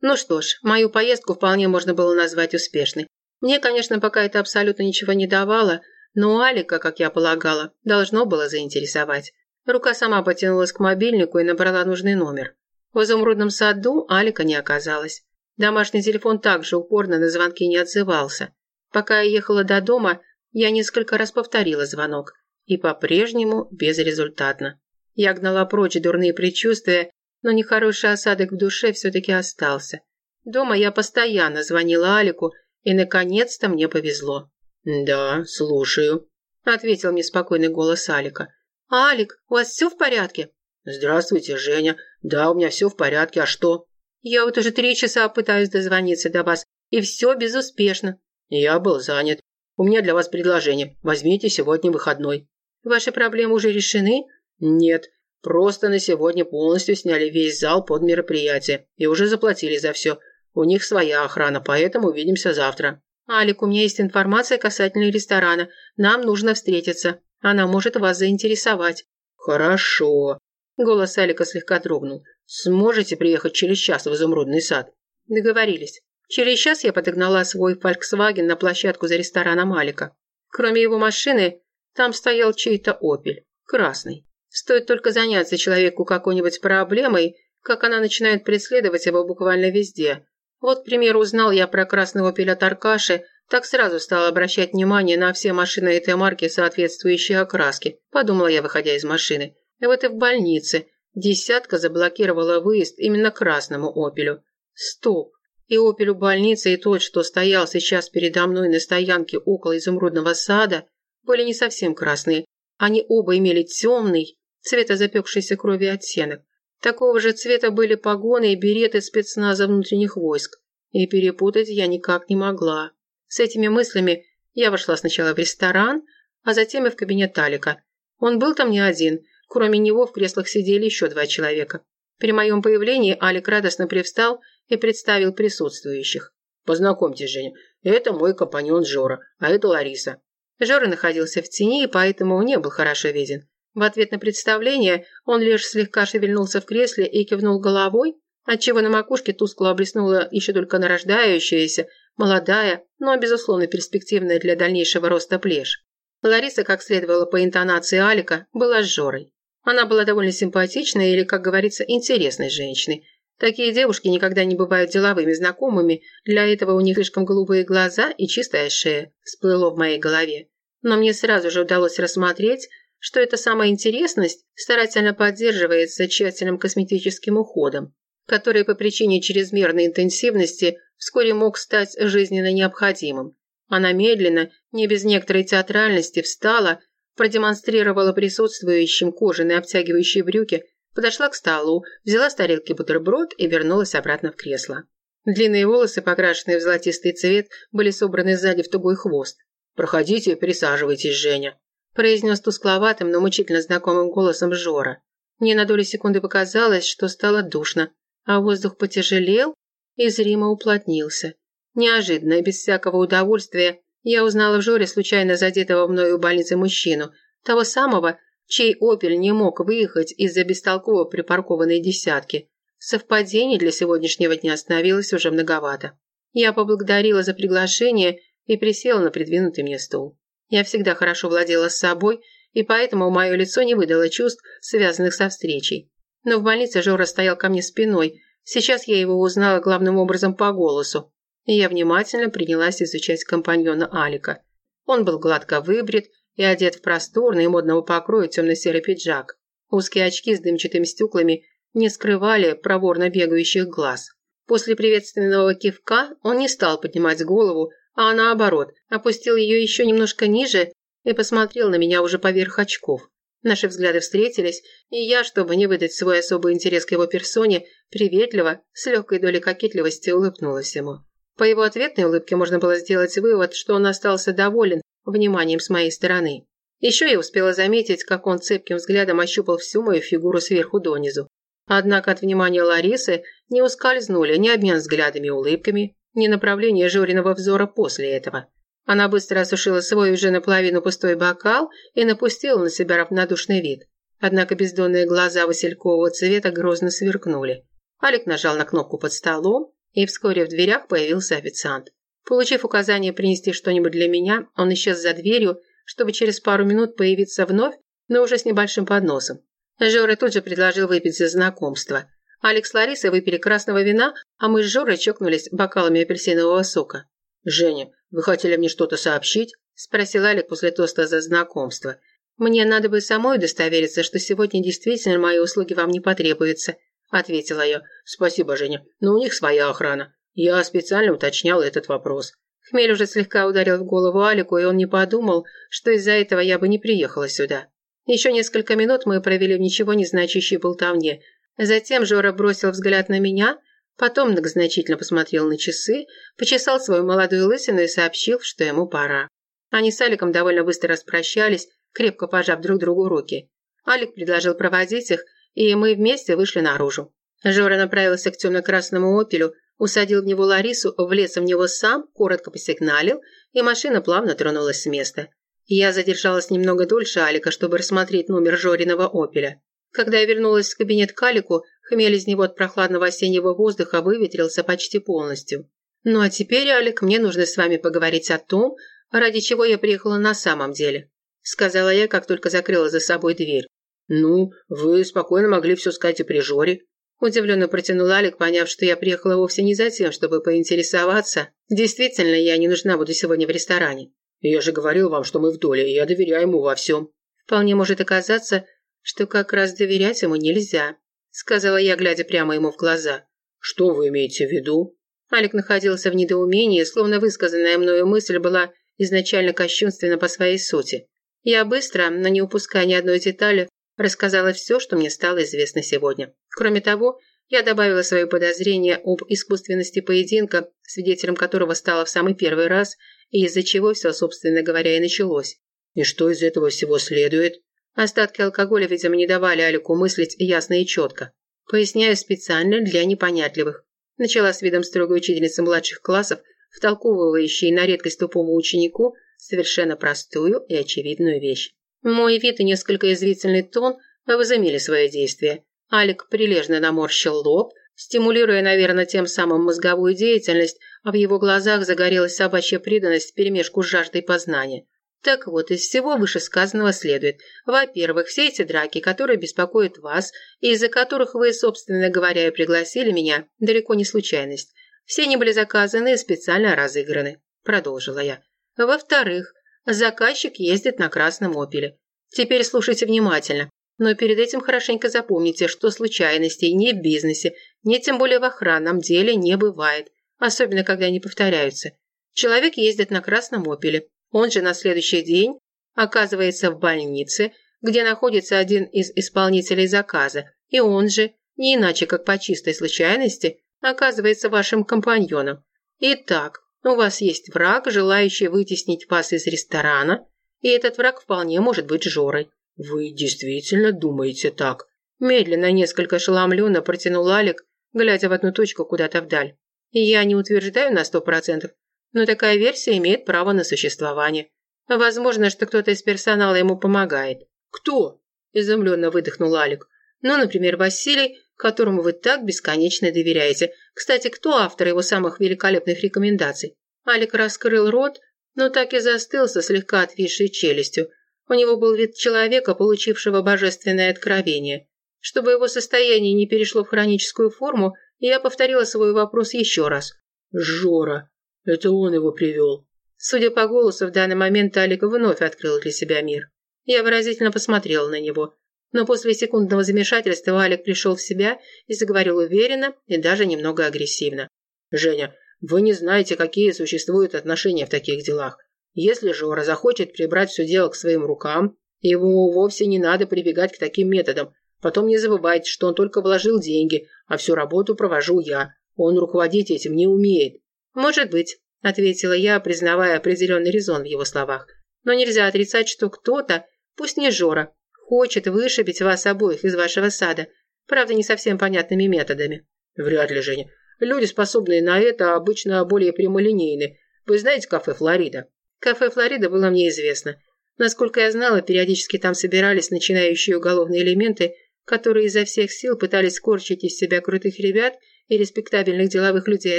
Ну что ж, мою поездку вполне можно было назвать успешной. Мне, конечно, пока это абсолютно ничего не давало, но Алика, как я полагала, должно было заинтересовать. Рука сама потянулась к мобильнику и набрала нужный номер. В изумрудном саду Алика не оказалась. Домашний телефон также упорно на звонки не отзывался. Пока я ехала до дома, я несколько раз повторила звонок. И по-прежнему безрезультатно. Я гнала прочь дурные предчувствия, но нехороший осадок в душе все-таки остался. Дома я постоянно звонила Алику, и, наконец-то, мне повезло. «Да, слушаю», – ответил мне спокойный голос Алика. «Алик, у вас все в порядке?» «Здравствуйте, Женя. Да, у меня все в порядке. А что?» «Я вот уже три часа пытаюсь дозвониться до вас, и все безуспешно». «Я был занят. У меня для вас предложение. Возьмите сегодня выходной». «Ваши проблемы уже решены?» «Нет. Просто на сегодня полностью сняли весь зал под мероприятие и уже заплатили за все. У них своя охрана, поэтому увидимся завтра». «Алик, у меня есть информация касательно ресторана. Нам нужно встретиться. Она может вас заинтересовать». «Хорошо». Голос Алика слегка дрогнул. «Сможете приехать через час в изумрудный сад?» Договорились. Через час я подогнала свой Volkswagen на площадку за рестораном Алика. Кроме его машины, там стоял чей-то «Опель». Красный. Стоит только заняться человеку какой-нибудь проблемой, как она начинает преследовать его буквально везде. Вот, к примеру, узнал я про красного «Опель» от Аркаши, так сразу стал обращать внимание на все машины этой марки, соответствующие окраске, подумала я, выходя из машины. И вот и в больнице. Десятка заблокировала выезд именно красному «Опелю». Стоп. И «Опелю» больницы, и тот, что стоял сейчас передо мной на стоянке около изумрудного сада, были не совсем красные. Они оба имели темный, цвета запекшейся крови оттенок. Такого же цвета были погоны и береты спецназа внутренних войск. И перепутать я никак не могла. С этими мыслями я вошла сначала в ресторан, а затем и в кабинет Алика. Он был там не один. Кроме него в креслах сидели еще два человека. При моем появлении Алик радостно привстал и представил присутствующих. «Познакомьтесь, Женя, это мой компаньон Жора, а это Лариса». Жора находился в тени и поэтому не был хорошо виден. В ответ на представление он лишь слегка шевельнулся в кресле и кивнул головой, отчего на макушке тускло облеснула еще только нарождающаяся, молодая, но, безусловно, перспективная для дальнейшего роста плешь. Лариса, как следовало по интонации Алика, была с Жорой. Она была довольно симпатичной или, как говорится, интересной женщиной. Такие девушки никогда не бывают деловыми знакомыми, для этого у них слишком голубые глаза и чистая шея, всплыло в моей голове. Но мне сразу же удалось рассмотреть, что эта самая интересность старательно поддерживается тщательным косметическим уходом, который по причине чрезмерной интенсивности вскоре мог стать жизненно необходимым. Она медленно, не без некоторой театральности, встала, продемонстрировала присутствующим кожаные обтягивающие брюки, подошла к столу, взяла с тарелки бутерброд и вернулась обратно в кресло. Длинные волосы, покрашенные в золотистый цвет, были собраны сзади в тугой хвост. «Проходите присаживайтесь, Женя», произнес тускловатым, но мучительно знакомым голосом Жора. Мне на долю секунды показалось, что стало душно, а воздух потяжелел и зримо уплотнился. Неожиданно и без всякого удовольствия я узнала в Жоре случайно задетого мною в больнице мужчину, того самого, чей «Опель» не мог выехать из-за бестолково припаркованной десятки. Совпадений для сегодняшнего дня становилось уже многовато. Я поблагодарила за приглашение и присела на придвинутый мне стул. Я всегда хорошо владела собой, и поэтому мое лицо не выдало чувств, связанных со встречей. Но в больнице Жора стоял ко мне спиной. Сейчас я его узнала главным образом по голосу. И я внимательно принялась изучать компаньона Алика. Он был гладко выбрит и одет в просторный и модного покроя темно-серый пиджак. Узкие очки с дымчатыми стеклами не скрывали проворно бегающих глаз. После приветственного кивка он не стал поднимать голову, а наоборот, опустил ее еще немножко ниже и посмотрел на меня уже поверх очков. Наши взгляды встретились, и я, чтобы не выдать свой особый интерес к его персоне, приветливо, с легкой долей кокетливости улыбнулась ему. По его ответной улыбке можно было сделать вывод, что он остался доволен вниманием с моей стороны. Еще я успела заметить, как он цепким взглядом ощупал всю мою фигуру сверху донизу. Однако от внимания Ларисы не ускользнули ни обмен взглядами и улыбками, ни направление Жориного взора после этого. Она быстро осушила свой уже наполовину пустой бокал и напустила на себя равнодушный вид. Однако бездонные глаза василькового цвета грозно сверкнули. Алик нажал на кнопку под столом, и вскоре в дверях появился официант. Получив указание принести что-нибудь для меня, он исчез за дверью, чтобы через пару минут появиться вновь, но уже с небольшим подносом. Жора тут же предложил выпить за знакомство. Алекс с Ларисой выпили красного вина, а мы с Жорой чокнулись бокалами апельсинового сока. «Женя, вы хотели мне что-то сообщить?» – спросил Алик после тоста за знакомство. «Мне надо бы самой удостовериться, что сегодня действительно мои услуги вам не потребуются», – ответила я. «Спасибо, Женя, но у них своя охрана. Я специально уточнял этот вопрос. Хмель уже слегка ударил в голову Алику, и он не подумал, что из-за этого я бы не приехала сюда. Еще несколько минут мы провели в ничего не значащей болтовне. Затем Жора бросил взгляд на меня, потом многозначительно посмотрел на часы, почесал свою молодую лысину и сообщил, что ему пора. Они с Аликом довольно быстро распрощались, крепко пожав друг другу руки. Алик предложил проводить их, и мы вместе вышли наружу. Жора направился к темно-красному опелю, усадил в него Ларису, влез в него сам, коротко посигналил, и машина плавно тронулась с места. Я задержалась немного дольше Алика, чтобы рассмотреть номер Жориного «Опеля». Когда я вернулась в кабинет к Алику, хмель из него от прохладного осеннего воздуха выветрился почти полностью. «Ну а теперь, Алик, мне нужно с вами поговорить о том, ради чего я приехала на самом деле», сказала я, как только закрыла за собой дверь. «Ну, вы спокойно могли все сказать и при Жоре», Удивленно протянул Алик, поняв, что я приехала вовсе не за тем, чтобы поинтересоваться. Действительно, я не нужна буду сегодня в ресторане. Я же говорил вам, что мы в доле, и я доверяю ему во всем. Вполне может оказаться, что как раз доверять ему нельзя, сказала я, глядя прямо ему в глаза. Что вы имеете в виду? Алик находился в недоумении, словно высказанная мною мысль была изначально кощунственна по своей сути. Я быстро, но не упуская ни одной детали, рассказала все, что мне стало известно сегодня. Кроме того, я добавила свои подозрения об искусственности поединка, свидетелем которого стала в самый первый раз, и из-за чего все, собственно говоря, и началось. И что из этого всего следует? Остатки алкоголя, видимо, не давали Алику мыслить ясно и четко. Поясняю специально для непонятливых. Начала с видом строгой учительницы младших классов, втолковывающей на редкость тупому ученику совершенно простую и очевидную вещь. Мой вид и несколько извительный тон возымели свое действие. Алик прилежно наморщил лоб, стимулируя, наверное, тем самым мозговую деятельность, а в его глазах загорелась собачья преданность вперемешку с жаждой познания. Так вот, из всего вышесказанного следует. Во-первых, все эти драки, которые беспокоят вас, и из-за которых вы, собственно говоря, и пригласили меня, далеко не случайность. Все они были заказаны и специально разыграны. Продолжила я. Во-вторых, Заказчик ездит на красном опеле. Теперь слушайте внимательно. Но перед этим хорошенько запомните, что случайностей ни в бизнесе, ни тем более в охранном деле не бывает, особенно когда они повторяются. Человек ездит на красном опеле. Он же на следующий день оказывается в больнице, где находится один из исполнителей заказа, и он же, не иначе как по чистой случайности, оказывается вашим компаньоном. Итак, у вас есть враг, желающий вытеснить вас из ресторана, и этот враг вполне может быть Жорой. Вы действительно думаете так? Медленно, несколько ошеломленно протянул Алик, глядя в одну точку куда-то вдаль. Я не утверждаю на сто процентов, но такая версия имеет право на существование. Возможно, что кто-то из персонала ему помогает. Кто? Изумленно выдохнул Алик. Ну, например, Василий, которому вы так бесконечно доверяете. Кстати, кто автор его самых великолепных рекомендаций? Алик раскрыл рот, но так и застыл со слегка отвисшей челюстью. У него был вид человека, получившего божественное откровение. Чтобы его состояние не перешло в хроническую форму, я повторила свой вопрос еще раз. «Жора, это он его привел». Судя по голосу, в данный момент Алик вновь открыл для себя мир. Я выразительно посмотрела на него. Но после секундного замешательства Алик пришел в себя и заговорил уверенно и даже немного агрессивно. «Женя, вы не знаете, какие существуют отношения в таких делах. Если Жора захочет прибрать все дело к своим рукам, ему вовсе не надо прибегать к таким методам. Потом не забывайте, что он только вложил деньги, а всю работу провожу я. Он руководить этим не умеет». «Может быть», – ответила я, признавая определенный резон в его словах. «Но нельзя отрицать, что кто-то, пусть не Жора, Хочет вышибить вас обоих из вашего сада. Правда, не совсем понятными методами. Вряд ли, Женя. Люди, способные на это, обычно более прямолинейны. Вы знаете кафе «Флорида»? Кафе «Флорида» было мне известно. Насколько я знала, периодически там собирались начинающие уголовные элементы, которые изо всех сил пытались скорчить из себя крутых ребят и респектабельных деловых людей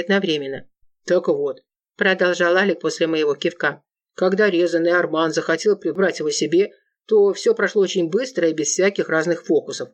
одновременно. Так вот, продолжал Алик после моего кивка. Когда резанный Арман захотел прибрать его себе, то все прошло очень быстро и без всяких разных фокусов.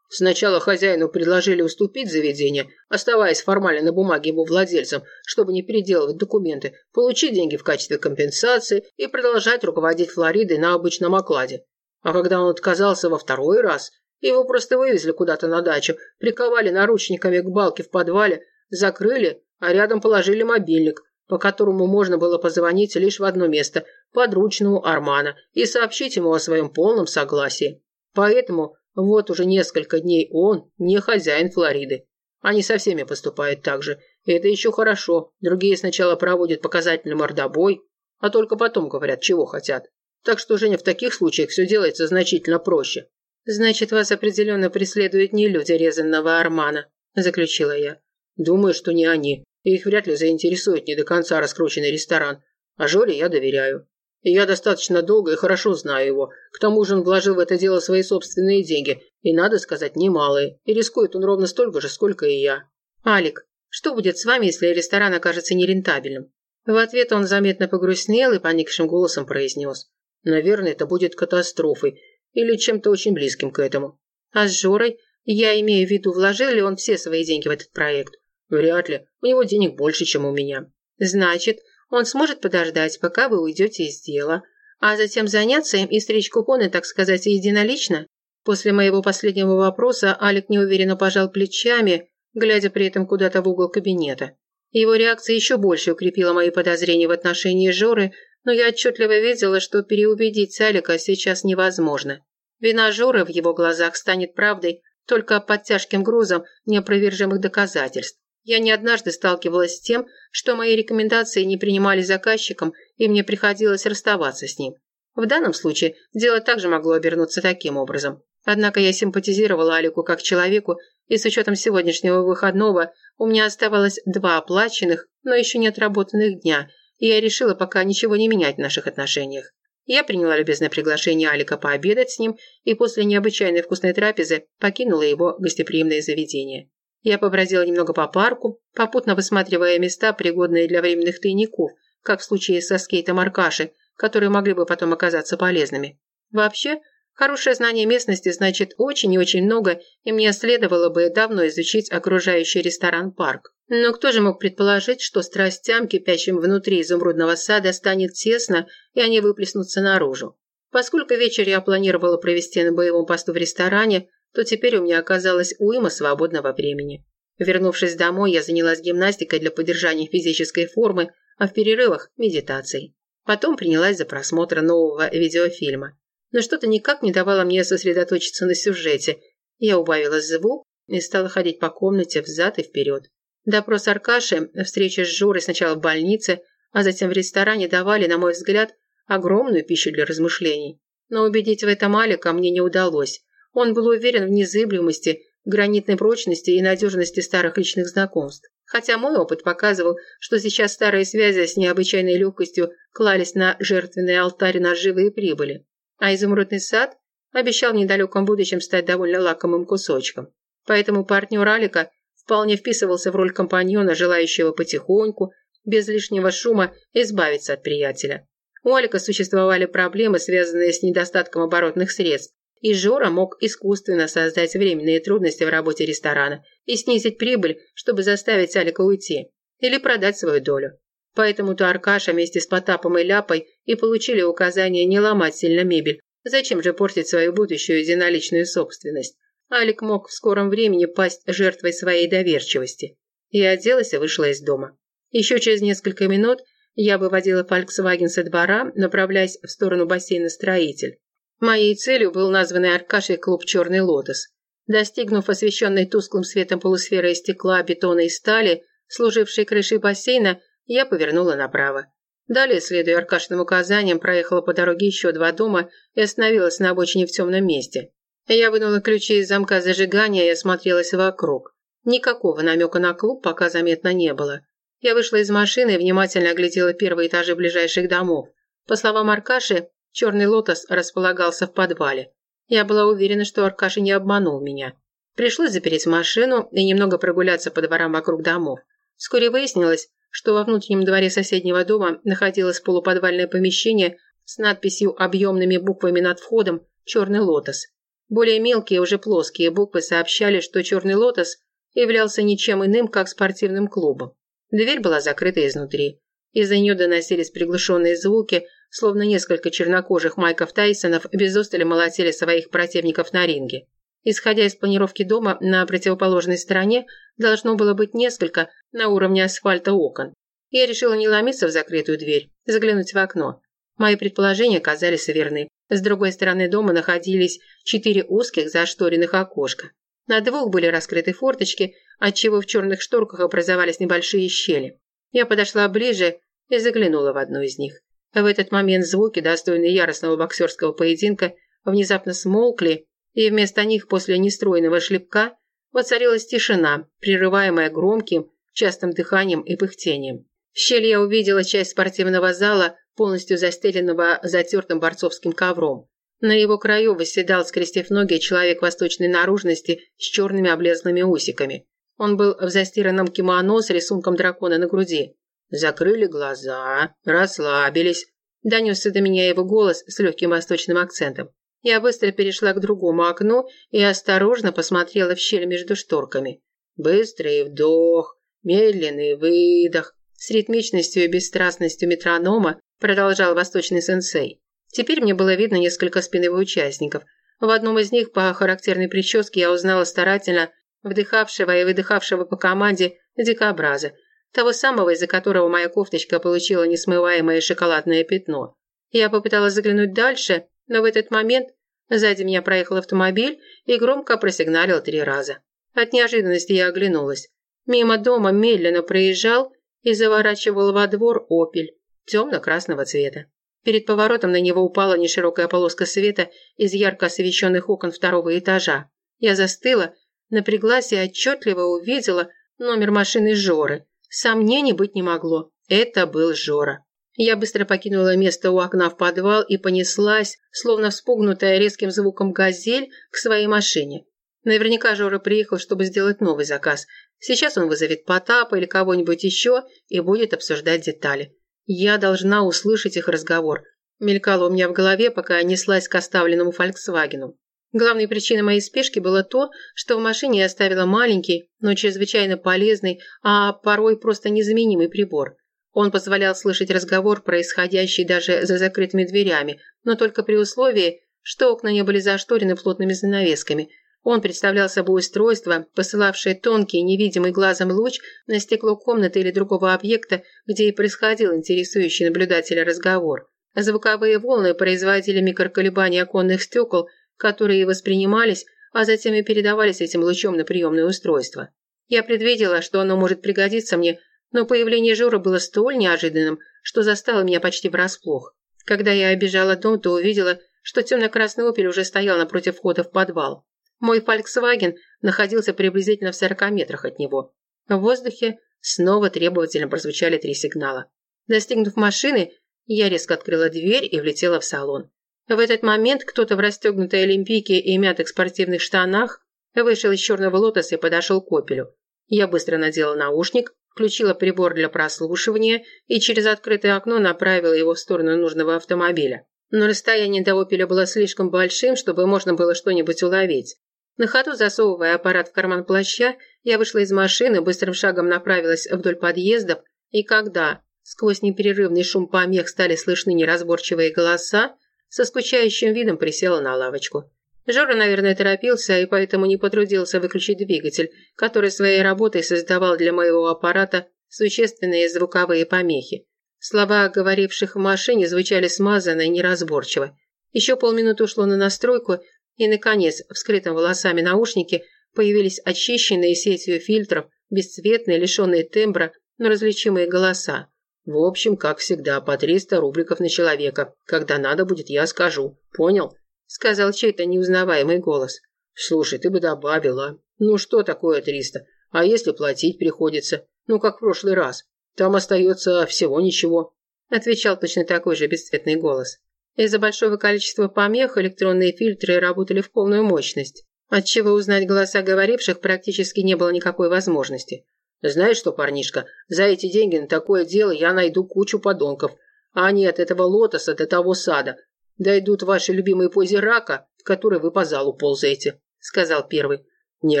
Сначала хозяину предложили уступить заведение, оставаясь формально на бумаге его владельцем, чтобы не переделывать документы, получить деньги в качестве компенсации и продолжать руководить Флоридой на обычном окладе. А когда он отказался во второй раз, его просто вывезли куда-то на дачу, приковали наручниками к балке в подвале, закрыли, а рядом положили мобильник, по которому можно было позвонить лишь в одно место – подручному Армана, и сообщить ему о своем полном согласии. Поэтому вот уже несколько дней он не хозяин Флориды. Они со всеми поступают так же. Это еще хорошо. Другие сначала проводят показательный мордобой, а только потом говорят, чего хотят. Так что, Женя, в таких случаях все делается значительно проще. «Значит, вас определенно преследуют не люди резанного Армана», – заключила я. «Думаю, что не они. Их вряд ли заинтересует не до конца раскрученный ресторан. А Жоре я доверяю. Я достаточно долго и хорошо знаю его. К тому же он вложил в это дело свои собственные деньги. И, надо сказать, немалые. И рискует он ровно столько же, сколько и я. «Алик, что будет с вами, если ресторан окажется нерентабельным?» В ответ он заметно погрустнел и поникшим голосом произнес. «Наверное, это будет катастрофой. Или чем-то очень близким к этому». «А с Жорой? Я имею в виду, вложил ли он все свои деньги в этот проект?» «Вряд ли. У него денег больше, чем у меня». «Значит, он сможет подождать, пока вы уйдете из дела, а затем заняться им и стричь купоны, так сказать, единолично? После моего последнего вопроса Алик неуверенно пожал плечами, глядя при этом куда-то в угол кабинета. Его реакция еще больше укрепила мои подозрения в отношении Жоры, но я отчетливо видела, что переубедить Алика сейчас невозможно. Вина Жоры в его глазах станет правдой только под тяжким грузом неопровержимых доказательств. Я не однажды сталкивалась с тем, что мои рекомендации не принимали заказчиком, и мне приходилось расставаться с ним. В данном случае дело также могло обернуться таким образом. Однако я симпатизировала Алику как человеку, и с учетом сегодняшнего выходного у меня оставалось два оплаченных, но еще не отработанных дня, и я решила пока ничего не менять в наших отношениях. Я приняла любезное приглашение Алика пообедать с ним и после необычайной вкусной трапезы покинула его гостеприимное заведение. Я побродила немного по парку, попутно высматривая места, пригодные для временных тайников, как в случае со скейтом Аркаши, которые могли бы потом оказаться полезными. Вообще, хорошее знание местности значит очень и очень много, и мне следовало бы давно изучить окружающий ресторан-парк. Но кто же мог предположить, что страстям, кипящим внутри изумрудного сада, станет тесно, и они выплеснутся наружу? Поскольку вечер я планировала провести на боевом посту в ресторане, то теперь у меня оказалось уйма свободного времени. Вернувшись домой, я занялась гимнастикой для поддержания физической формы, а в перерывах – медитацией. Потом принялась за просмотр нового видеофильма. Но что-то никак не давало мне сосредоточиться на сюжете. Я убавила звук и стала ходить по комнате взад и вперед. Допрос Аркаши, встреча с Жорой сначала в больнице, а затем в ресторане давали, на мой взгляд, огромную пищу для размышлений. Но убедить в этом Алика мне не удалось. Он был уверен в незыблемости, гранитной прочности и надежности старых личных знакомств. Хотя мой опыт показывал, что сейчас старые связи с необычайной легкостью клались на жертвенный алтарь наживы и прибыли. А изумрудный сад обещал в недалеком будущем стать довольно лакомым кусочком. Поэтому партнер Алика вполне вписывался в роль компаньона, желающего потихоньку, без лишнего шума, избавиться от приятеля. У Алика существовали проблемы, связанные с недостатком оборотных средств, и Жора мог искусственно создать временные трудности в работе ресторана и снизить прибыль, чтобы заставить Алика уйти или продать свою долю. Поэтому-то Аркаша вместе с Потапом и Ляпой и получили указание не ломать сильно мебель. Зачем же портить свою будущую единоличную собственность? Алик мог в скором времени пасть жертвой своей доверчивости. Я оделась и вышла из дома. Еще через несколько минут я выводила Volkswagen со двора, направляясь в сторону бассейна «Строитель». Моей целью был названный Аркашей клуб «Черный лотос». Достигнув освещенной тусклым светом полусферы из стекла, бетона и стали, служившей крышей бассейна, я повернула направо. Далее, следуя Аркашиным указаниям, проехала по дороге еще два дома и остановилась на обочине в темном месте. Я вынула ключи из замка зажигания и осмотрелась вокруг. Никакого намека на клуб пока заметно не было. Я вышла из машины и внимательно оглядела первые этажи ближайших домов. По словам Аркаши, Черный лотос располагался в подвале. Я была уверена, что Аркаша не обманул меня. Пришлось запереть машину и немного прогуляться по дворам вокруг домов. Вскоре выяснилось, что во внутреннем дворе соседнего дома находилось полуподвальное помещение с надписью объемными буквами над входом «Черный лотос». Более мелкие, уже плоские буквы сообщали, что «Черный лотос» являлся ничем иным, как спортивным клубом. Дверь была закрыта изнутри. Из-за нее доносились приглушенные звуки, словно несколько чернокожих Майков Тайсонов без устали молотили своих противников на ринге. Исходя из планировки дома, на противоположной стороне должно было быть несколько на уровне асфальта окон. Я решила не ломиться в закрытую дверь, заглянуть в окно. Мои предположения казались верны. С другой стороны дома находились четыре узких зашторенных окошка. На двух были раскрыты форточки, отчего в черных шторках образовались небольшие щели. Я подошла ближе и заглянула в одну из них. В этот момент звуки, достойные яростного боксерского поединка, внезапно смолкли, и вместо них после нестройного шлепка воцарилась тишина, прерываемая громким, частым дыханием и пыхтением. В щель я увидела часть спортивного зала, полностью застеленного затертым борцовским ковром. На его краю восседал, скрестив ноги, человек восточной наружности с черными облезлыми усиками. Он был в застиранном кимоно с рисунком дракона на груди. Закрыли глаза, расслабились. Донесся до меня его голос с легким восточным акцентом. Я быстро перешла к другому окну и осторожно посмотрела в щель между шторками. Быстрый вдох, медленный выдох. С ритмичностью и бесстрастностью метронома продолжал восточный сенсей. Теперь мне было видно несколько спин его участников. В одном из них по характерной прическе я узнала старательно вдыхавшего и выдыхавшего по команде дикобраза, того самого, из-за которого моя кофточка получила несмываемое шоколадное пятно. Я попыталась заглянуть дальше, но в этот момент сзади меня проехал автомобиль и громко просигналил три раза. От неожиданности я оглянулась. Мимо дома медленно проезжал и заворачивал во двор «Опель» темно-красного цвета. Перед поворотом на него упала неширокая полоска света из ярко освещенных окон второго этажа. Я застыла, напряглась и отчетливо увидела номер машины Жоры. Сомнений быть не могло. Это был Жора. Я быстро покинула место у окна в подвал и понеслась, словно вспугнутая резким звуком газель, к своей машине. Наверняка Жора приехал, чтобы сделать новый заказ. Сейчас он вызовет Потапа или кого-нибудь еще и будет обсуждать детали. Я должна услышать их разговор. Мелькало у меня в голове, пока я неслась к оставленному «Фольксвагену». Главной причиной моей спешки было то, что в машине я оставила маленький, но чрезвычайно полезный, а порой просто незаменимый прибор. Он позволял слышать разговор, происходящий даже за закрытыми дверями, но только при условии, что окна не были зашторены плотными занавесками – он представлял собой устройство, посылавшее тонкий, невидимый глазом луч на стекло комнаты или другого объекта, где и происходил интересующий наблюдателя разговор. Звуковые волны производили микроколебания оконных стекол, которые воспринимались, а затем и передавались этим лучом на приемное устройство. Я предвидела, что оно может пригодиться мне, но появление Жора было столь неожиданным, что застало меня почти врасплох. Когда я обижала дом, то увидела, что темно-красный опель уже стоял напротив входа в подвал. Мой Volkswagen находился приблизительно в 40 метрах от него. В воздухе снова требовательно прозвучали три сигнала. Достигнув машины, я резко открыла дверь и влетела в салон. В этот момент кто-то в расстегнутой олимпийке и мятых спортивных штанах вышел из черного лотоса и подошел к опелю. Я быстро надела наушник, включила прибор для прослушивания и через открытое окно направила его в сторону нужного автомобиля. Но расстояние до опеля было слишком большим, чтобы можно было что-нибудь уловить. На ходу засовывая аппарат в карман плаща, я вышла из машины, быстрым шагом направилась вдоль подъездов, и когда сквозь непрерывный шум помех стали слышны неразборчивые голоса, со скучающим видом присела на лавочку. Жора, наверное, торопился и поэтому не потрудился выключить двигатель, который своей работой создавал для моего аппарата существенные звуковые помехи. Слова говоривших в машине звучали смазанно и неразборчиво. Еще полминуты ушло на настройку, и, наконец, в скрытом волосами наушнике появились очищенные сетью фильтров, бесцветные, лишенные тембра, но различимые голоса. В общем, как всегда, по 300 рубликов на человека. Когда надо будет, я скажу. Понял? Сказал чей-то неузнаваемый голос. Слушай, ты бы добавила. Ну что такое 300? А если платить приходится? Ну, как в прошлый раз. Там остается всего ничего. Отвечал точно такой же бесцветный голос. Из-за большого количества помех электронные фильтры работали в полную мощность. отчего узнать голоса говоривших практически не было никакой возможности. «Знаешь что, парнишка, за эти деньги на такое дело я найду кучу подонков. А они от этого лотоса до того сада. Дойдут ваши любимые позе рака, в которой вы по залу ползаете», – сказал первый. «Не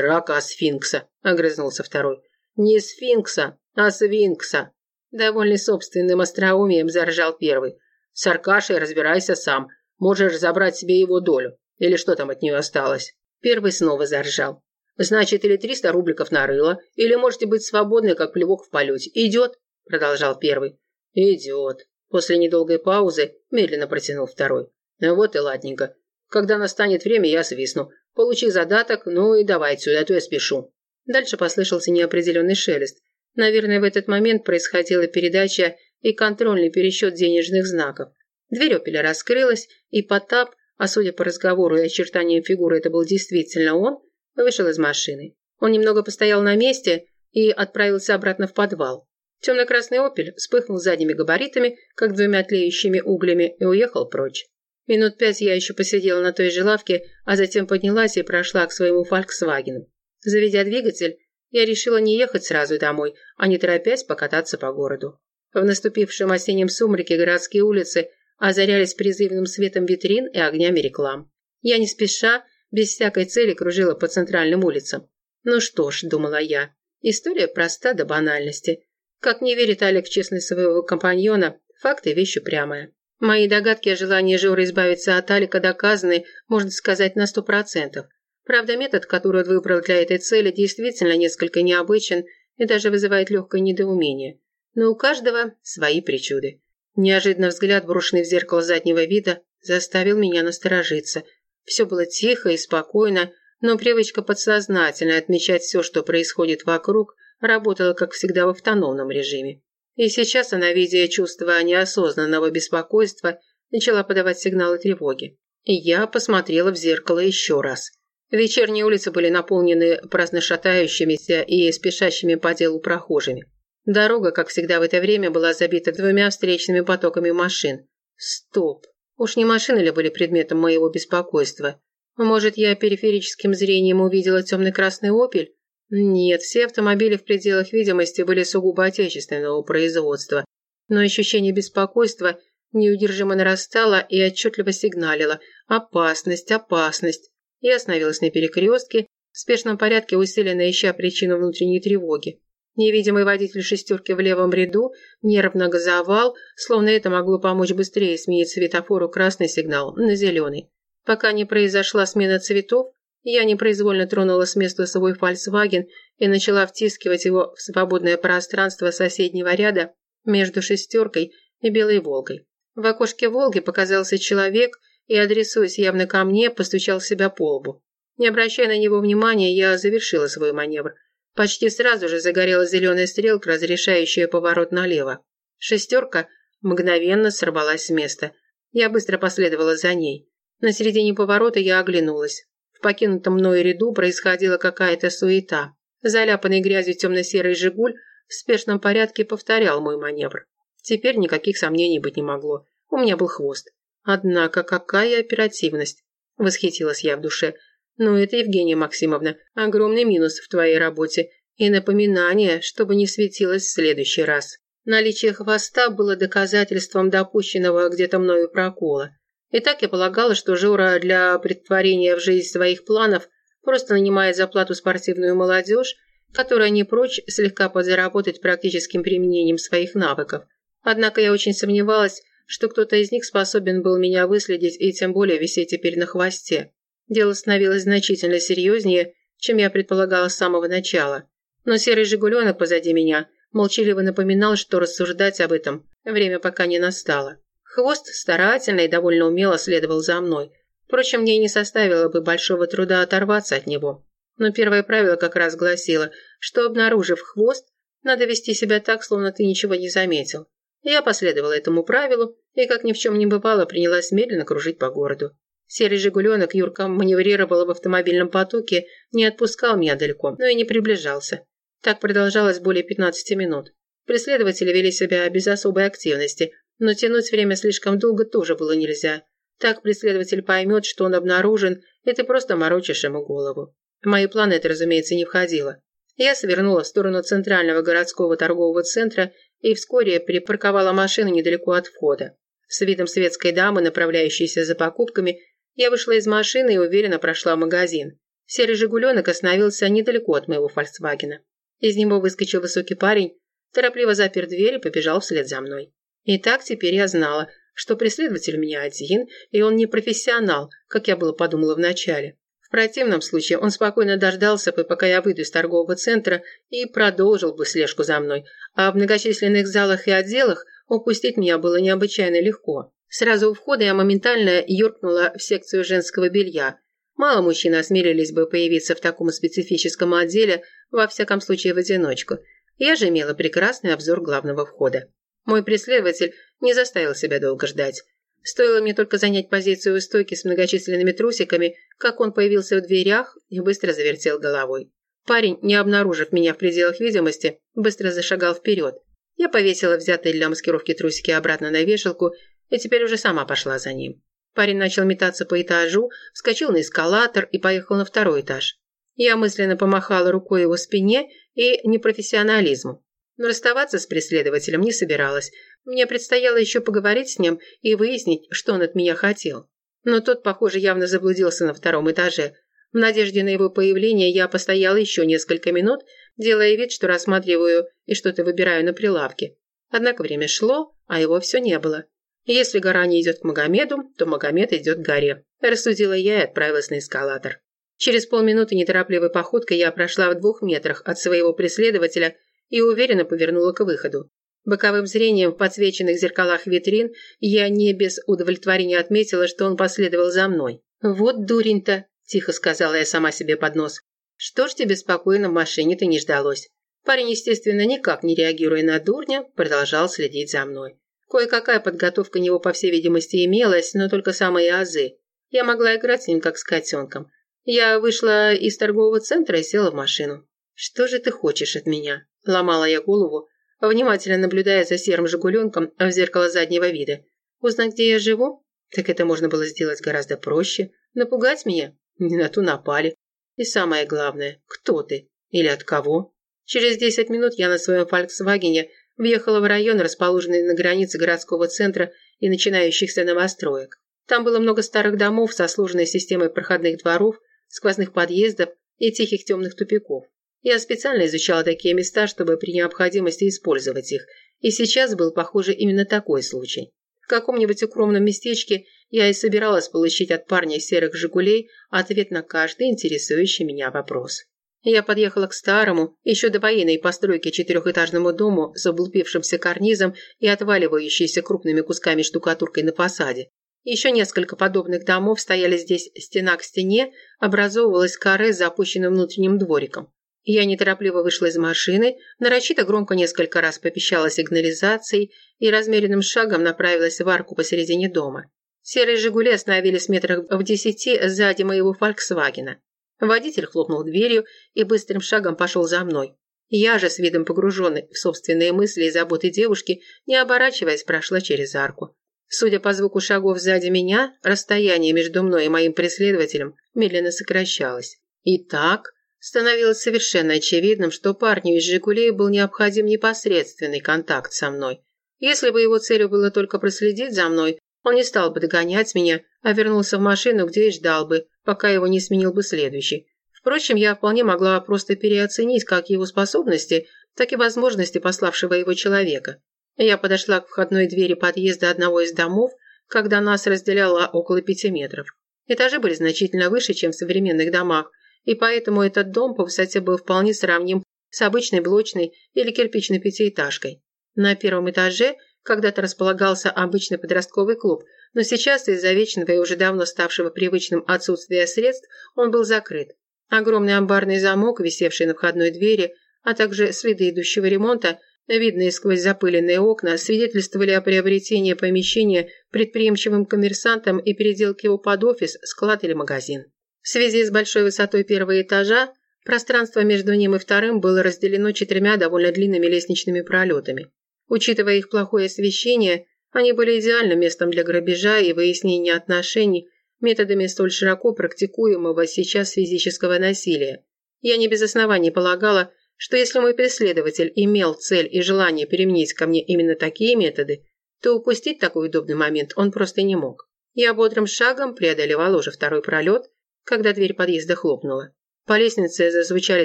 рака, а сфинкса», – огрызнулся второй. «Не сфинкса, а свинкса», – довольный собственным остроумием заржал первый. «С Аркашей разбирайся сам. Можешь забрать себе его долю. Или что там от нее осталось?» Первый снова заржал. «Значит, или триста рубликов нарыло, или можете быть свободны, как плевок в полете. Идет?» – продолжал первый. «Идет». После недолгой паузы медленно протянул второй. «Вот и ладненько. Когда настанет время, я свистну. Получи задаток, ну и давай отсюда, а то я спешу». Дальше послышался неопределенный шелест. Наверное, в этот момент происходила передача и контрольный пересчет денежных знаков. Дверь опеля раскрылась, и Потап, а судя по разговору и очертаниям фигуры это был действительно он, вышел из машины. Он немного постоял на месте и отправился обратно в подвал. Темно-красный опель вспыхнул задними габаритами, как двумя тлеющими углями, и уехал прочь. Минут пять я еще посидела на той же лавке, а затем поднялась и прошла к своему «Фольксвагену». Заведя двигатель, я решила не ехать сразу домой, а не торопясь покататься по городу. В наступившем осеннем сумраке городские улицы озарялись призывным светом витрин и огнями реклам. Я не спеша, без всякой цели кружила по центральным улицам. Ну что ж, думала я, история проста до банальности. Как не верит Олег в честность своего компаньона, факты вещь упрямая. Мои догадки о желании Жоры избавиться от Алика доказаны, можно сказать, на сто процентов. Правда, метод, который он выбрал для этой цели, действительно несколько необычен и даже вызывает легкое недоумение. Но у каждого свои причуды. Неожиданно взгляд, брошенный в зеркало заднего вида, заставил меня насторожиться. Все было тихо и спокойно, но привычка подсознательно отмечать все, что происходит вокруг, работала, как всегда, в автономном режиме. И сейчас она, видя чувство неосознанного беспокойства, начала подавать сигналы тревоги. И я посмотрела в зеркало еще раз. Вечерние улицы были наполнены праздно шатающимися и спешащими по делу прохожими. Дорога, как всегда в это время, была забита двумя встречными потоками машин. Стоп. Уж не машины ли были предметом моего беспокойства? Может, я периферическим зрением увидела темный красный «Опель»? Нет, все автомобили в пределах видимости были сугубо отечественного производства, но ощущение беспокойства неудержимо нарастало и отчетливо сигналило «Опасность, опасность!». Я остановилась на перекрестке, в спешном порядке усиленно ища причину внутренней тревоги. Невидимый водитель шестерки в левом ряду нервно газовал, словно это могло помочь быстрее сменить светофору красный сигнал на зеленый. Пока не произошла смена цветов, я непроизвольно тронула с места свой «Фольксваген» и начала втискивать его в свободное пространство соседнего ряда между «шестеркой» и «белой Волгой». В окошке «Волги» показался человек и, адресуясь явно ко мне, постучал себя по лбу. Не обращая на него внимания, я завершила свой маневр. Почти сразу же загорелась зеленая стрелка, разрешающая поворот налево. «Шестерка» мгновенно сорвалась с места. Я быстро последовала за ней. На середине поворота я оглянулась покинутом мною ряду происходила какая-то суета. Заляпанный грязью темно-серый «Жигуль» в спешном порядке повторял мой маневр. Теперь никаких сомнений быть не могло. У меня был хвост. Однако какая оперативность! Восхитилась я в душе. Но это, Евгения Максимовна, огромный минус в твоей работе. И напоминание, чтобы не светилось в следующий раз. Наличие хвоста было доказательством допущенного где-то мною прокола. И так я полагала, что Жора для притворения в жизнь своих планов просто нанимает за плату спортивную молодежь, которая не прочь слегка подзаработать практическим применением своих навыков. Однако я очень сомневалась, что кто-то из них способен был меня выследить и тем более висеть теперь на хвосте. Дело становилось значительно серьезнее, чем я предполагала с самого начала. Но серый «Жигуленок» позади меня молчаливо напоминал, что рассуждать об этом время пока не настало. Хвост старательно и довольно умело следовал за мной. Впрочем, мне не составило бы большого труда оторваться от него. Но первое правило как раз гласило, что, обнаружив хвост, надо вести себя так, словно ты ничего не заметил. Я последовала этому правилу и, как ни в чем не бывало, принялась медленно кружить по городу. Серый «Жигуленок» Юрка маневрировал в автомобильном потоке, не отпускал меня далеко, но и не приближался. Так продолжалось более 15 минут. Преследователи вели себя без особой активности, но тянуть время слишком долго тоже было нельзя. Так преследователь поймет, что он обнаружен, и ты просто морочишь ему голову. В мои планы это, разумеется, не входило. Я свернула в сторону центрального городского торгового центра и вскоре припарковала машину недалеко от входа. С видом светской дамы, направляющейся за покупками, я вышла из машины и уверенно прошла в магазин. Серый «Жигуленок» остановился недалеко от моего «Фольксвагена». Из него выскочил высокий парень, торопливо запер дверь и побежал вслед за мной. И так теперь я знала, что преследователь меня один, и он не профессионал, как я было подумала вначале. В противном случае он спокойно дождался бы, пока я выйду из торгового центра и продолжил бы слежку за мной, а в многочисленных залах и отделах упустить меня было необычайно легко. Сразу у входа я моментально юркнула в секцию женского белья. Мало мужчин осмелились бы появиться в таком специфическом отделе, во всяком случае в одиночку. Я же имела прекрасный обзор главного входа. Мой преследователь не заставил себя долго ждать. Стоило мне только занять позицию у стойки с многочисленными трусиками, как он появился в дверях и быстро завертел головой. Парень, не обнаружив меня в пределах видимости, быстро зашагал вперед. Я повесила взятые для маскировки трусики обратно на вешалку и теперь уже сама пошла за ним. Парень начал метаться по этажу, вскочил на эскалатор и поехал на второй этаж. Я мысленно помахала рукой его спине и непрофессионализму. Но расставаться с преследователем не собиралась. Мне предстояло еще поговорить с ним и выяснить, что он от меня хотел. Но тот, похоже, явно заблудился на втором этаже. В надежде на его появление я постояла еще несколько минут, делая вид, что рассматриваю и что-то выбираю на прилавке. Однако время шло, а его все не было. Если гора не идет к Магомеду, то Магомед идет к горе. Рассудила я и отправилась на эскалатор. Через полминуты неторопливой походкой я прошла в двух метрах от своего преследователя и уверенно повернула к выходу. Боковым зрением в подсвеченных зеркалах витрин я не без удовлетворения отметила, что он последовал за мной. «Вот дурень-то!» – тихо сказала я сама себе под нос. «Что ж тебе спокойно в машине-то не ждалось?» Парень, естественно, никак не реагируя на дурня, продолжал следить за мной. Кое-какая подготовка него, по всей видимости, имелась, но только самые азы. Я могла играть с ним, как с котенком. Я вышла из торгового центра и села в машину. «Что же ты хочешь от меня?» – ломала я голову, внимательно наблюдая за серым «Жигуленком» в зеркало заднего вида. «Узнать, где я живу? Так это можно было сделать гораздо проще. Напугать меня? Не на ту напали. И самое главное, кто ты? Или от кого?» Через десять минут я на своем «Фольксвагене» Въехала в район, расположенный на границе городского центра и начинающихся новостроек. Там было много старых домов со сложной системой проходных дворов, сквозных подъездов и тихих темных тупиков. Я специально изучала такие места, чтобы при необходимости использовать их, и сейчас был, похоже, именно такой случай. В каком-нибудь укромном местечке я и собиралась получить от парня серых «Жигулей» ответ на каждый интересующий меня вопрос. Я подъехала к старому, еще до военной постройки четырехэтажному дому с облупившимся карнизом и отваливающейся крупными кусками штукатуркой на фасаде. Еще несколько подобных домов стояли здесь стена к стене, образовывалась каре с запущенным внутренним двориком. Я неторопливо вышла из машины, нарочито громко несколько раз попищала сигнализацией и размеренным шагом направилась в арку посередине дома. Серые «Жигули» остановились метрах в десяти сзади моего «Фольксвагена». Водитель хлопнул дверью и быстрым шагом пошел за мной. Я же, с видом погруженной в собственные мысли и заботы девушки, не оборачиваясь, прошла через арку. Судя по звуку шагов сзади меня, расстояние между мной и моим преследователем медленно сокращалось. Итак, становилось совершенно очевидным, что парню из «Жигулей» был необходим непосредственный контакт со мной. Если бы его целью было только проследить за мной, он не стал бы догонять меня, а вернулся в машину, где и ждал бы, пока его не сменил бы следующий. Впрочем, я вполне могла просто переоценить как его способности, так и возможности пославшего его человека. Я подошла к входной двери подъезда одного из домов, когда нас разделяло около пяти метров. Этажи были значительно выше, чем в современных домах, и поэтому этот дом по высоте был вполне сравним с обычной блочной или кирпичной пятиэтажкой. На первом этаже когда-то располагался обычный подростковый клуб, но сейчас из-за вечного и уже давно ставшего привычным отсутствия средств он был закрыт. Огромный амбарный замок, висевший на входной двери, а также следы идущего ремонта, видные сквозь запыленные окна, свидетельствовали о приобретении помещения предприимчивым коммерсантом и переделке его под офис, склад или магазин. В связи с большой высотой первого этажа пространство между ним и вторым было разделено четырьмя довольно длинными лестничными пролетами. Учитывая их плохое освещение, Они были идеальным местом для грабежа и выяснения отношений методами столь широко практикуемого сейчас физического насилия. Я не без оснований полагала, что если мой преследователь имел цель и желание применить ко мне именно такие методы, то упустить такой удобный момент он просто не мог. Я бодрым шагом преодолевала уже второй пролет, когда дверь подъезда хлопнула. По лестнице зазвучали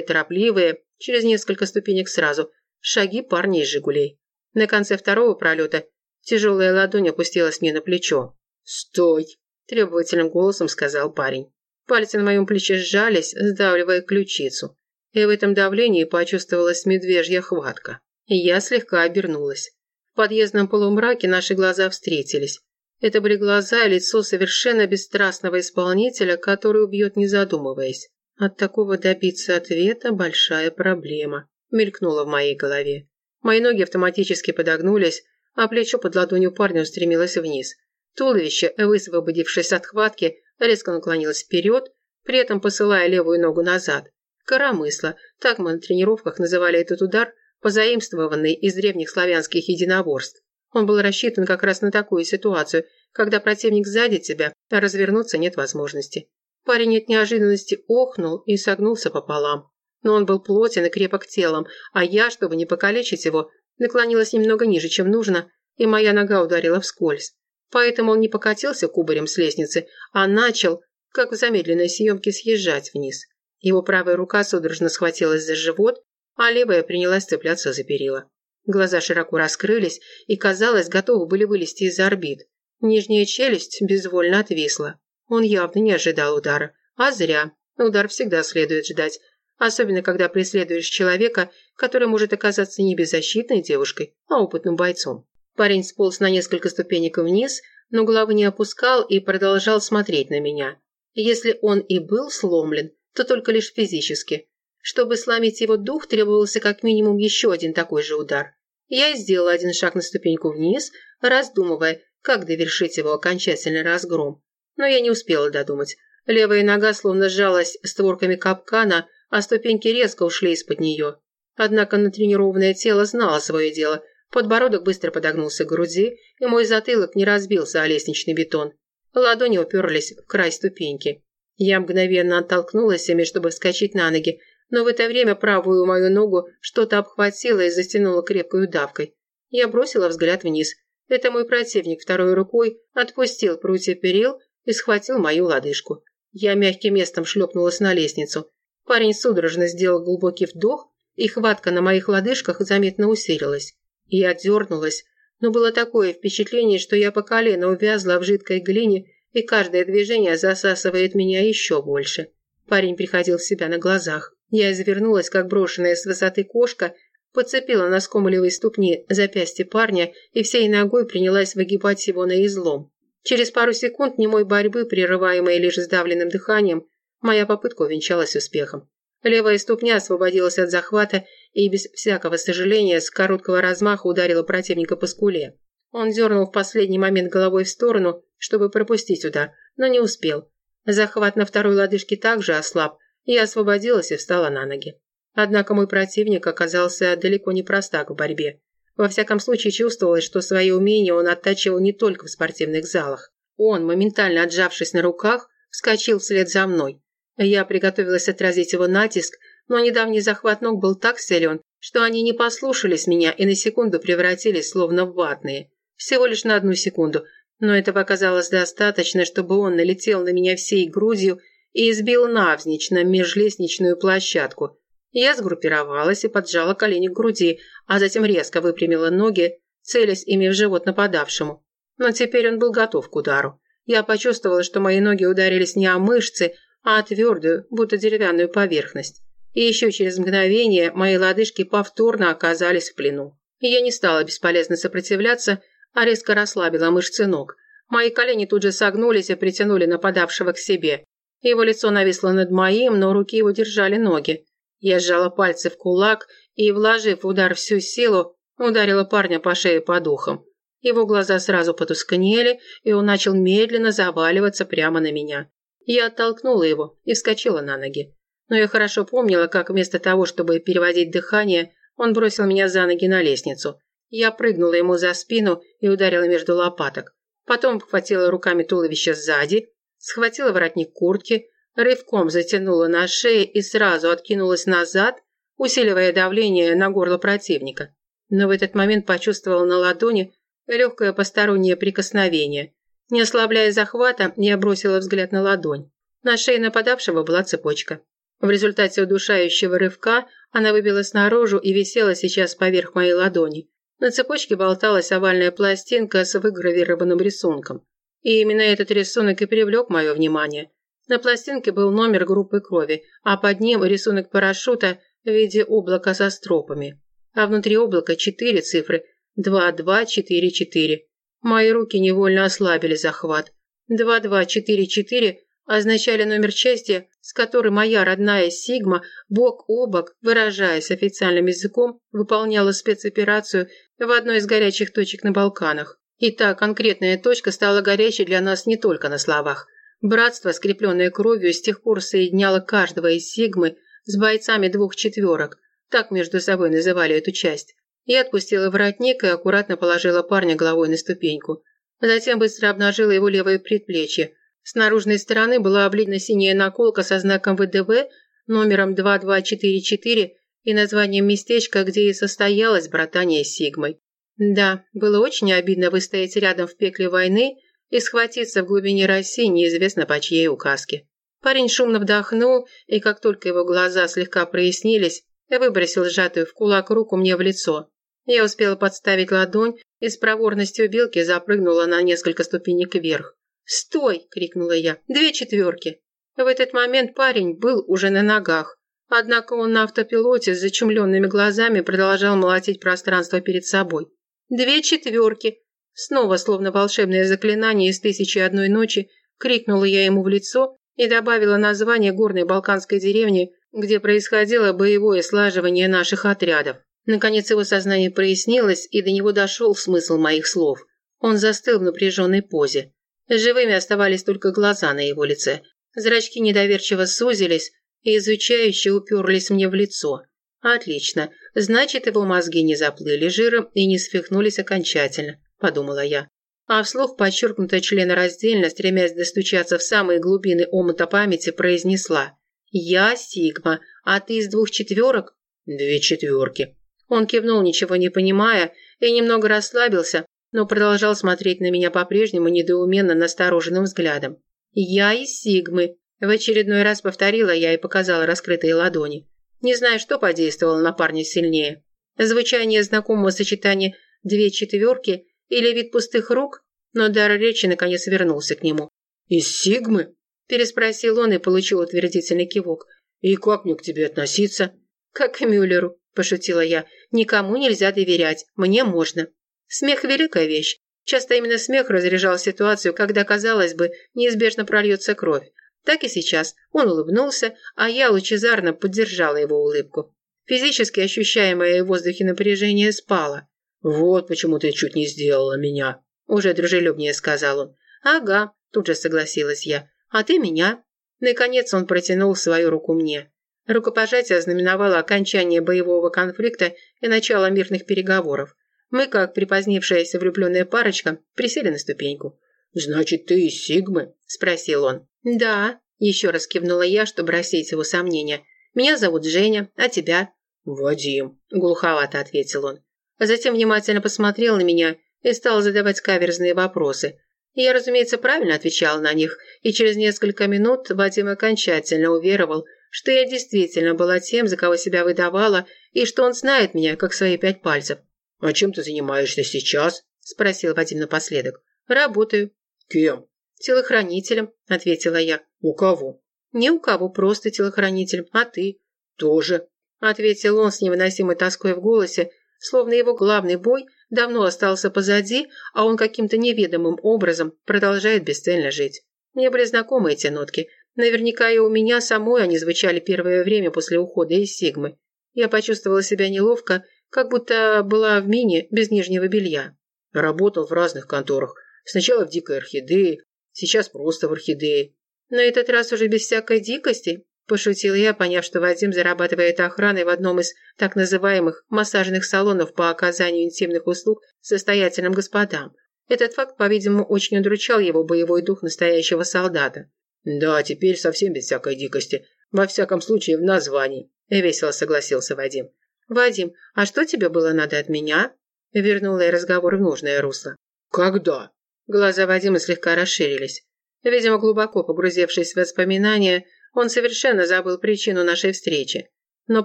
торопливые, через несколько ступенек сразу, шаги парня из «Жигулей». На конце второго пролета тяжелая ладонь опустилась мне на плечо. «Стой!» – требовательным голосом сказал парень. Пальцы на моем плече сжались, сдавливая ключицу. И в этом давлении почувствовалась медвежья хватка. Я слегка обернулась. В подъездном полумраке наши глаза встретились. Это были глаза и лицо совершенно бесстрастного исполнителя, который убьет не задумываясь. От такого добиться ответа – большая проблема, мелькнула в моей голове. Мои ноги автоматически подогнулись, а плечо под ладонью парня устремилось вниз. Туловище, высвободившись от хватки, резко наклонилось вперед, при этом посылая левую ногу назад. Коромысло, так мы на тренировках называли этот удар, позаимствованный из древних славянских единоборств. Он был рассчитан как раз на такую ситуацию, когда противник сзади тебя, а развернуться нет возможности. Парень от неожиданности охнул и согнулся пополам. Но он был плотен и крепок телом, а я, чтобы не покалечить его, наклонилась немного ниже, чем нужно, и моя нога ударила вскользь. Поэтому он не покатился кубарем с лестницы, а начал, как в замедленной съемке, съезжать вниз. Его правая рука судорожно схватилась за живот, а левая принялась цепляться за перила. Глаза широко раскрылись и, казалось, готовы были вылезти из орбит. Нижняя челюсть безвольно отвисла. Он явно не ожидал удара. А зря. Удар всегда следует ждать. Особенно, когда преследуешь человека, который может оказаться не беззащитной девушкой, а опытным бойцом. Парень сполз на несколько ступенек вниз, но головы не опускал и продолжал смотреть на меня. Если он и был сломлен, то только лишь физически. Чтобы сломить его дух, требовался как минимум еще один такой же удар. Я сделала один шаг на ступеньку вниз, раздумывая, как довершить его окончательный разгром. Но я не успела додумать. Левая нога словно сжалась створками капкана, а ступеньки резко ушли из-под нее. Однако натренированное тело знало свое дело. Подбородок быстро подогнулся к груди, и мой затылок не разбился о лестничный бетон. Ладони уперлись в край ступеньки. Я мгновенно оттолкнулась ими, чтобы вскочить на ноги, но в это время правую мою ногу что-то обхватило и затянуло крепкой удавкой. Я бросила взгляд вниз. Это мой противник второй рукой отпустил прутья перил и схватил мою лодыжку. Я мягким местом шлепнулась на лестницу. Парень судорожно сделал глубокий вдох, и хватка на моих лодыжках заметно усилилась. Я дернулась, но было такое впечатление, что я по колено увязла в жидкой глине, и каждое движение засасывает меня еще больше. Парень приходил в себя на глазах. Я извернулась, как брошенная с высоты кошка, подцепила носком левой ступни запястье парня и всей ногой принялась выгибать его на излом. Через пару секунд немой борьбы, прерываемой лишь сдавленным дыханием, моя попытка увенчалась успехом. Левая ступня освободилась от захвата и без всякого сожаления с короткого размаха ударила противника по скуле. Он дернул в последний момент головой в сторону, чтобы пропустить удар, но не успел. Захват на второй лодыжке также ослаб, я освободилась и встала на ноги. Однако мой противник оказался далеко не простак в борьбе. Во всяком случае, чувствовалось, что свои умения он оттачивал не только в спортивных залах. Он, моментально отжавшись на руках, вскочил вслед за мной. Я приготовилась отразить его натиск, но недавний захват ног был так силен, что они не послушались меня и на секунду превратились словно в ватные. Всего лишь на одну секунду, но этого оказалось достаточно, чтобы он налетел на меня всей грудью и избил навзничь на межлестничную площадку. Я сгруппировалась и поджала колени к груди, а затем резко выпрямила ноги, целясь ими в живот нападавшему. Но теперь он был готов к удару. Я почувствовала, что мои ноги ударились не о мышцы, а твердую, будто деревянную поверхность. И еще через мгновение мои лодыжки повторно оказались в плену. Я не стала бесполезно сопротивляться, а резко расслабила мышцы ног. Мои колени тут же согнулись и притянули нападавшего к себе. Его лицо нависло над моим, но руки его держали ноги. Я сжала пальцы в кулак и, вложив в удар всю силу, ударила парня по шее по духам. Его глаза сразу потускнели, и он начал медленно заваливаться прямо на меня. Я оттолкнула его и вскочила на ноги. Но я хорошо помнила, как вместо того, чтобы переводить дыхание, он бросил меня за ноги на лестницу. Я прыгнула ему за спину и ударила между лопаток. Потом обхватила руками туловище сзади, схватила воротник куртки, рывком затянула на шее и сразу откинулась назад, усиливая давление на горло противника. Но в этот момент почувствовала на ладони легкое постороннее прикосновение. Не ослабляя захвата, я бросила взгляд на ладонь. На шее нападавшего была цепочка. В результате удушающего рывка она выбилась наружу и висела сейчас поверх моей ладони. На цепочке болталась овальная пластинка с выгравированным рисунком. И именно этот рисунок и привлек мое внимание. На пластинке был номер группы крови, а под ним рисунок парашюта в виде облака со стропами. А внутри облака четыре цифры – 2244. Мои руки невольно ослабили захват. 2244 означали номер части, с которой моя родная Сигма бок о бок, выражаясь официальным языком, выполняла спецоперацию в одной из горячих точек на Балканах. И та конкретная точка стала горячей для нас не только на словах. Братство, скрепленное кровью, с тех пор соединяло каждого из Сигмы с бойцами двух четверок. Так между собой называли эту часть. Я отпустила воротник и аккуратно положила парня головой на ступеньку. Затем быстро обнажила его левое предплечье. С наружной стороны была облитна синяя наколка со знаком ВДВ, номером 2244 и названием местечка, где и состоялось братание с Сигмой. Да, было очень обидно выстоять рядом в пекле войны и схватиться в глубине России неизвестно по чьей указке. Парень шумно вдохнул, и как только его глаза слегка прояснились, выбросил сжатую в кулак руку мне в лицо. Я успела подставить ладонь и с проворностью белки запрыгнула на несколько ступенек вверх. «Стой!» – крикнула я. «Две четверки!» В этот момент парень был уже на ногах. Однако он на автопилоте с зачумленными глазами продолжал молотить пространство перед собой. «Две четверки!» Снова, словно волшебное заклинание из «Тысячи одной ночи», крикнула я ему в лицо и добавила название горной балканской деревни, где происходило боевое слаживание наших отрядов. Наконец его сознание прояснилось, и до него дошел смысл моих слов. Он застыл в напряженной позе. Живыми оставались только глаза на его лице. Зрачки недоверчиво сузились и изучающе уперлись мне в лицо. «Отлично. Значит, его мозги не заплыли жиром и не свихнулись окончательно», – подумала я. А вслух, подчеркнуто членораздельно, стремясь достучаться в самые глубины омута памяти, произнесла. «Я Сигма, а ты из двух четверок?» «Две четверки». Он кивнул, ничего не понимая, и немного расслабился, но продолжал смотреть на меня по-прежнему недоуменно настороженным взглядом. «Я из Сигмы», – в очередной раз повторила я и показала раскрытые ладони. Не знаю, что подействовало на парня сильнее. Звучание знакомого сочетания «две четверки» или вид пустых рук, но дар речи наконец вернулся к нему. «Из Сигмы?» – переспросил он и получил утвердительный кивок. «И как мне к тебе относиться?» «Как к Мюллеру», – пошутила я. «Никому нельзя доверять, мне можно». Смех – великая вещь. Часто именно смех разряжал ситуацию, когда, казалось бы, неизбежно прольется кровь. Так и сейчас. Он улыбнулся, а я лучезарно поддержала его улыбку. Физически ощущаемое в воздухе напряжение спало. «Вот почему ты чуть не сделала меня», – уже дружелюбнее сказал он. «Ага», – тут же согласилась я. «А ты меня?» Наконец он протянул свою руку мне. Рукопожатие знаменовало окончание боевого конфликта и начало мирных переговоров. Мы, как припозднившаяся влюбленная парочка, присели на ступеньку. «Значит, ты из Сигмы?» – спросил он. «Да», – еще раз кивнула я, чтобы рассеять его сомнения. «Меня зовут Женя, а тебя?» «Вадим», – глуховато ответил он. А затем внимательно посмотрел на меня и стал задавать каверзные вопросы. Я, разумеется, правильно отвечал на них, и через несколько минут Вадим окончательно уверовал, что я действительно была тем, за кого себя выдавала, и что он знает меня, как свои пять пальцев. «А чем ты занимаешься сейчас?» – спросил Вадим напоследок. «Работаю». «Кем?» «Телохранителем», – ответила я. «У кого?» «Не у кого, просто телохранителем. А ты?» «Тоже», – ответил он с невыносимой тоской в голосе, словно его главный бой давно остался позади, а он каким-то неведомым образом продолжает бесцельно жить. Мне были знакомы эти нотки. Наверняка и у меня самой они звучали первое время после ухода из Сигмы. Я почувствовала себя неловко как будто была в мини без нижнего белья. Работал в разных конторах. Сначала в дикой орхидее, сейчас просто в орхидее. На этот раз уже без всякой дикости, Пошутил я, поняв, что Вадим зарабатывает охраной в одном из так называемых массажных салонов по оказанию интимных услуг состоятельным господам. Этот факт, по-видимому, очень удручал его боевой дух настоящего солдата. «Да, теперь совсем без всякой дикости. Во всяком случае, в названии», – весело согласился Вадим. «Вадим, а что тебе было надо от меня?» Вернула я разговор в нужное русло. «Когда?» Глаза Вадима слегка расширились. Видимо, глубоко погрузившись в воспоминания, он совершенно забыл причину нашей встречи. Но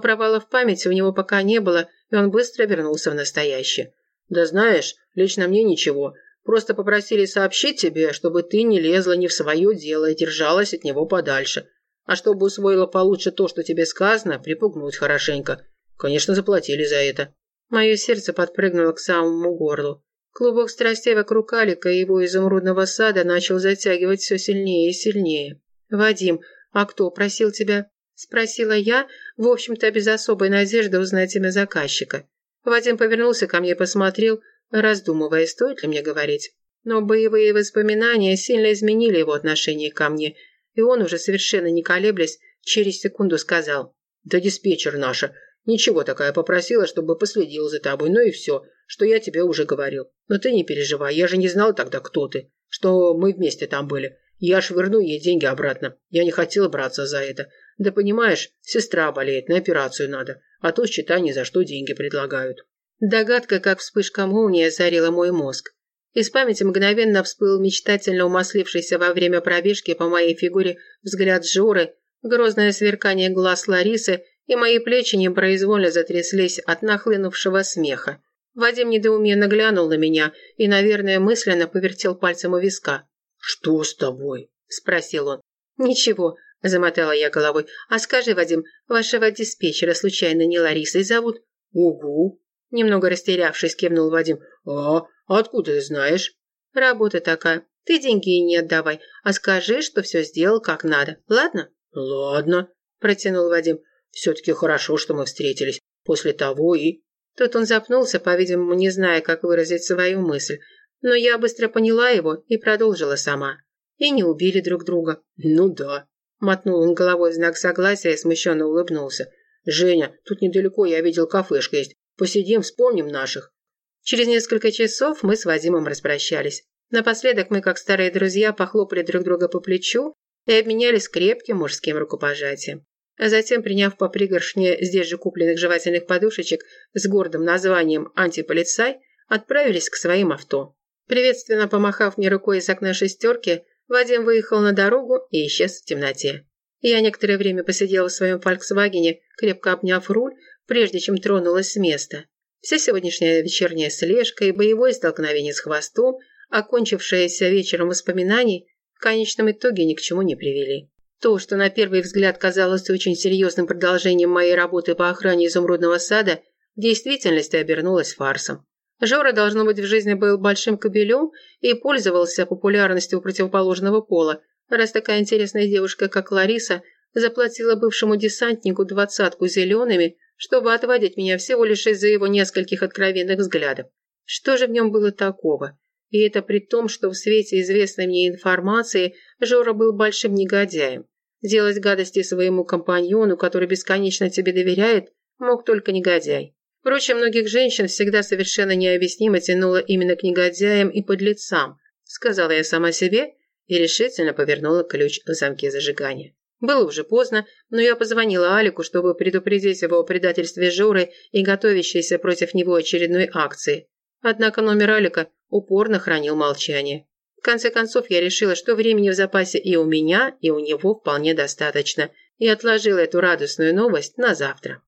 провала в памяти у него пока не было, и он быстро вернулся в настоящее. «Да знаешь, лично мне ничего. Просто попросили сообщить тебе, чтобы ты не лезла не в свое дело и держалась от него подальше. А чтобы усвоила получше то, что тебе сказано, припугнуть хорошенько. Конечно, заплатили за это». Мое сердце подпрыгнуло к самому горлу. Клубок страстей вокруг Алика и его изумрудного сада начал затягивать все сильнее и сильнее. «Вадим, «А кто просил тебя?» – спросила я, в общем-то, без особой надежды узнать имя заказчика. Вадим повернулся ко мне и посмотрел, раздумывая, стоит ли мне говорить. Но боевые воспоминания сильно изменили его отношение ко мне, и он уже совершенно не колеблясь, через секунду сказал. «Да диспетчер наша. Ничего такая попросила, чтобы последил за тобой, ну и все, что я тебе уже говорил. Но ты не переживай, я же не знал тогда, кто ты, что мы вместе там были. Я швырну ей деньги обратно. Я не хотела браться за это. Да понимаешь, сестра болеет, на операцию надо. А то, считай, ни за что деньги предлагают». Догадка, как вспышка молнии, озарила мой мозг. Из памяти мгновенно всплыл мечтательно умаслившийся во время пробежки по моей фигуре взгляд Жоры, грозное сверкание глаз Ларисы, и мои плечи непроизвольно затряслись от нахлынувшего смеха. Вадим недоуменно глянул на меня и, наверное, мысленно повертел пальцем у виска. «Что с тобой?» – спросил он. «Ничего», – замотала я головой. «А скажи, Вадим, вашего диспетчера случайно не Ларисой зовут?» «Угу», – немного растерявшись, кивнул Вадим. «А откуда ты знаешь?» «Работа такая. Ты деньги не отдавай, а скажи, что все сделал как надо. Ладно?» «Ладно», – протянул Вадим. «Все-таки хорошо, что мы встретились. После того и...» Тут он запнулся, по-видимому, не зная, как выразить свою мысль но я быстро поняла его и продолжила сама. И не убили друг друга. «Ну да», – мотнул он головой в знак согласия и смущенно улыбнулся. «Женя, тут недалеко я видел кафешка есть. Посидим, вспомним наших». Через несколько часов мы с Вадимом распрощались. Напоследок мы, как старые друзья, похлопали друг друга по плечу и обменялись крепким мужским рукопожатием. А затем, приняв по пригоршне здесь же купленных жевательных подушечек с гордым названием «Антиполицай», отправились к своим авто. Приветственно помахав мне рукой из окна шестерки, Вадим выехал на дорогу и исчез в темноте. Я некоторое время посидела в своем «Фольксвагене», крепко обняв руль, прежде чем тронулась с места. Вся сегодняшняя вечерняя слежка и боевое столкновение с хвостом, окончившееся вечером воспоминаний, в конечном итоге ни к чему не привели. То, что на первый взгляд казалось очень серьезным продолжением моей работы по охране изумрудного сада, в действительности обернулось фарсом. Жора, должно быть, в жизни был большим кобелем и пользовался популярностью противоположного пола, раз такая интересная девушка, как Лариса, заплатила бывшему десантнику двадцатку зелеными, чтобы отводить меня всего лишь из-за его нескольких откровенных взглядов. Что же в нем было такого? И это при том, что в свете известной мне информации Жора был большим негодяем. Делать гадости своему компаньону, который бесконечно тебе доверяет, мог только негодяй. Впрочем, многих женщин всегда совершенно необъяснимо тянуло именно к негодяям и подлецам, сказала я сама себе и решительно повернула ключ в замке зажигания. Было уже поздно, но я позвонила Алику, чтобы предупредить его о предательстве Жоры и готовящейся против него очередной акции. Однако номер Алика упорно хранил молчание. В конце концов, я решила, что времени в запасе и у меня, и у него вполне достаточно, и отложила эту радостную новость на завтра.